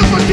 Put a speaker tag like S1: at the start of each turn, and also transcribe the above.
S1: Just.